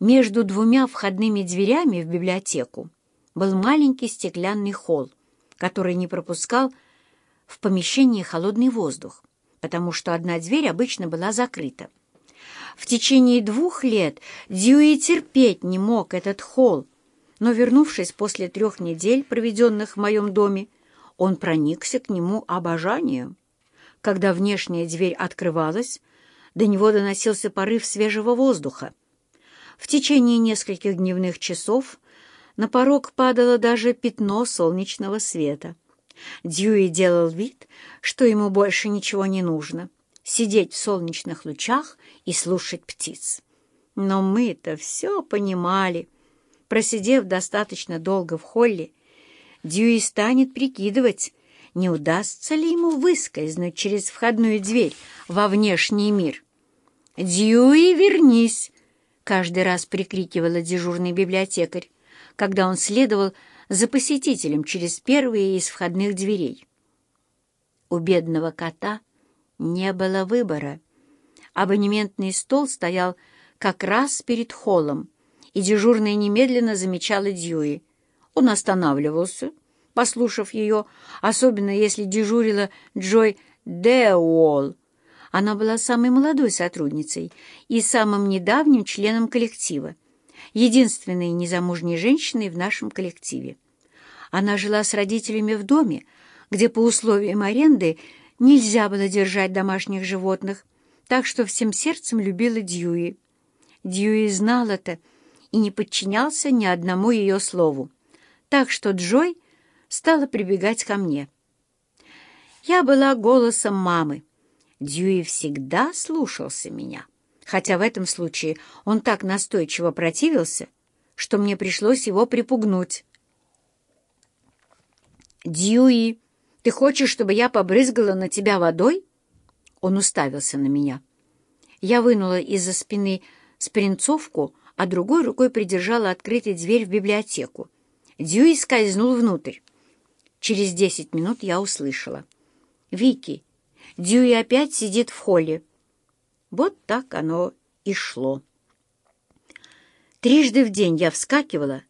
Между двумя входными дверями в библиотеку был маленький стеклянный холл, который не пропускал в помещении холодный воздух, потому что одна дверь обычно была закрыта. В течение двух лет Дьюи терпеть не мог этот холл, но, вернувшись после трех недель, проведенных в моем доме, он проникся к нему обожанием. Когда внешняя дверь открывалась, до него доносился порыв свежего воздуха. В течение нескольких дневных часов на порог падало даже пятно солнечного света. Дьюи делал вид, что ему больше ничего не нужно — сидеть в солнечных лучах и слушать птиц. Но мы-то все понимали. Просидев достаточно долго в холле, Дьюи станет прикидывать, не удастся ли ему выскользнуть через входную дверь во внешний мир. «Дьюи, вернись!» Каждый раз прикрикивала дежурный библиотекарь, когда он следовал за посетителем через первые из входных дверей. У бедного кота не было выбора. Абонементный стол стоял как раз перед холлом, и дежурная немедленно замечала Дьюи. Он останавливался, послушав ее, особенно если дежурила Джой Деуолл, она была самой молодой сотрудницей и самым недавним членом коллектива, единственной незамужней женщиной в нашем коллективе. Она жила с родителями в доме, где по условиям аренды нельзя было держать домашних животных, так что всем сердцем любила Дьюи. Дьюи знал это и не подчинялся ни одному ее слову, так что Джой стала прибегать ко мне. Я была голосом мамы, Дьюи всегда слушался меня, хотя в этом случае он так настойчиво противился, что мне пришлось его припугнуть. «Дьюи, ты хочешь, чтобы я побрызгала на тебя водой?» Он уставился на меня. Я вынула из-за спины спринцовку, а другой рукой придержала открытой дверь в библиотеку. Дьюи скользнул внутрь. Через десять минут я услышала. «Вики, Дьюи опять сидит в холле. Вот так оно и шло. Трижды в день я вскакивала,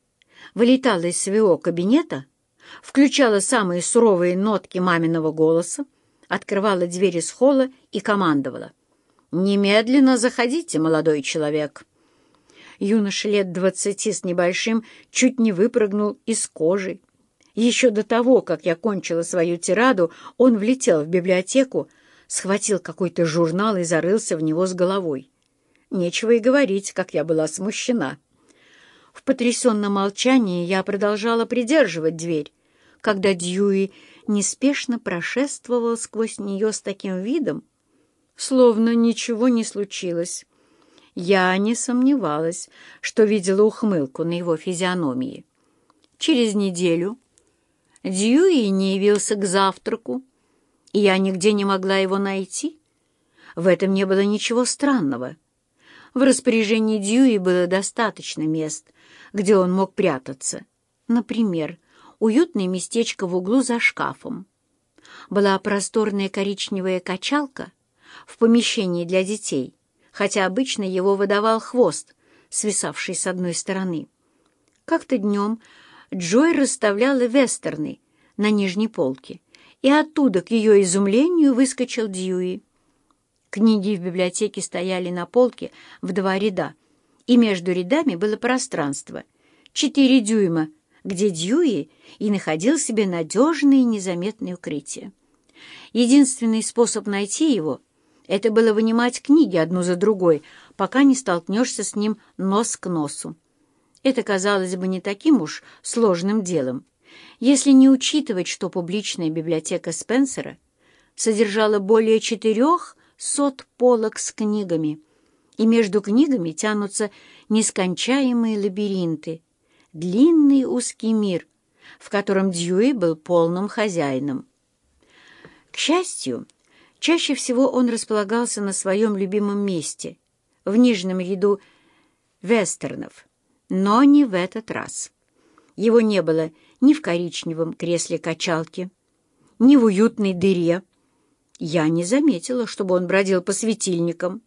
вылетала из своего кабинета, включала самые суровые нотки маминого голоса, открывала двери из холла и командовала. «Немедленно заходите, молодой человек!» Юноша лет двадцати с небольшим чуть не выпрыгнул из кожи, еще до того, как я кончила свою тираду, он влетел в библиотеку, схватил какой-то журнал и зарылся в него с головой. Нечего и говорить, как я была смущена. В потрясенном молчании я продолжала придерживать дверь, когда Дьюи неспешно прошествовал сквозь нее с таким видом, словно ничего не случилось. Я не сомневалась, что видела ухмылку на его физиономии. Через неделю Дьюи не явился к завтраку, и я нигде не могла его найти. В этом не было ничего странного. В распоряжении Дьюи было достаточно мест, где он мог прятаться. Например, уютное местечко в углу за шкафом. Была просторная коричневая качалка в помещении для детей, хотя обычно его выдавал хвост, свисавший с одной стороны. Как-то днем Джой расставляла вестерны на нижней полке, и оттуда, к ее изумлению, выскочил Дьюи. Книги в библиотеке стояли на полке в два ряда, и между рядами было пространство — четыре дюйма, где Дьюи и находил себе надежное и незаметное укрытие. Единственный способ найти его — это было вынимать книги одну за другой, пока не столкнешься с ним нос к носу. Это казалось бы не таким уж сложным делом, если не учитывать, что публичная библиотека Спенсера содержала более четырех сот полок с книгами, и между книгами тянутся нескончаемые лабиринты, длинный узкий мир, в котором Дьюи был полным хозяином. К счастью, чаще всего он располагался на своем любимом месте, в нижнем ряду вестернов — но не в этот раз. Его не было ни в коричневом кресле качалки, ни в уютной дыре. Я не заметила, чтобы он бродил по светильникам,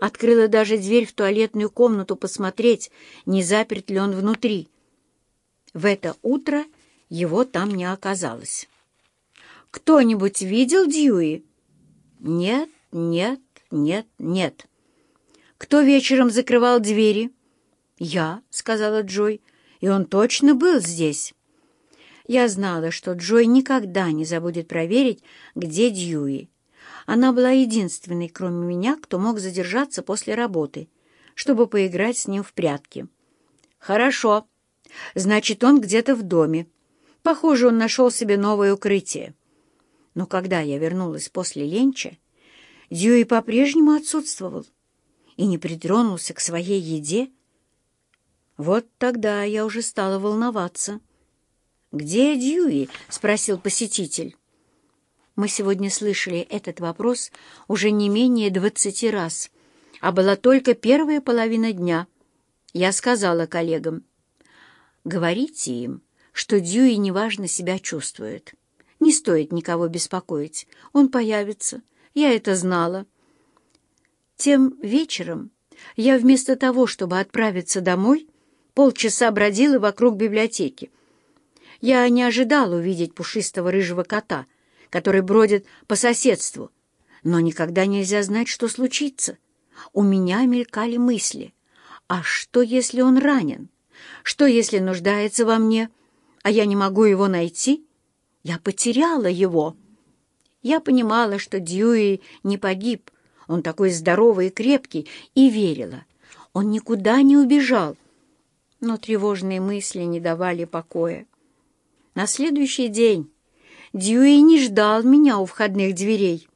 открыла даже дверь в туалетную комнату посмотреть, не заперт ли он внутри. В это утро его там не оказалось. «Кто-нибудь видел Дьюи?» «Нет, нет, нет, нет». «Кто вечером закрывал двери?» «Я», — сказала Джой, — «и он точно был здесь». Я знала, что Джой никогда не забудет проверить, где Дьюи. Она была единственной, кроме меня, кто мог задержаться после работы, чтобы поиграть с ним в прятки. «Хорошо. Значит, он где-то в доме. Похоже, он нашел себе новое укрытие». Но когда я вернулась после ленча, Дьюи по-прежнему отсутствовал и не притронулся к своей еде. Вот тогда я уже стала волноваться. «Где Дьюи?» — спросил посетитель. Мы сегодня слышали этот вопрос уже не менее двадцати раз, а была только первая половина дня. Я сказала коллегам, «Говорите им, что Дьюи неважно себя чувствует. Не стоит никого беспокоить. Он появится. Я это знала». Тем вечером я вместо того, чтобы отправиться домой, полчаса бродила вокруг библиотеки. Я не ожидала увидеть пушистого рыжего кота — который бродит по соседству. Но никогда нельзя знать, что случится. У меня мелькали мысли. А что, если он ранен? Что, если нуждается во мне, а я не могу его найти? Я потеряла его. Я понимала, что Дьюи не погиб. Он такой здоровый и крепкий, и верила. Он никуда не убежал. Но тревожные мысли не давали покоя. На следующий день Дьюи не ждал меня у входных дверей.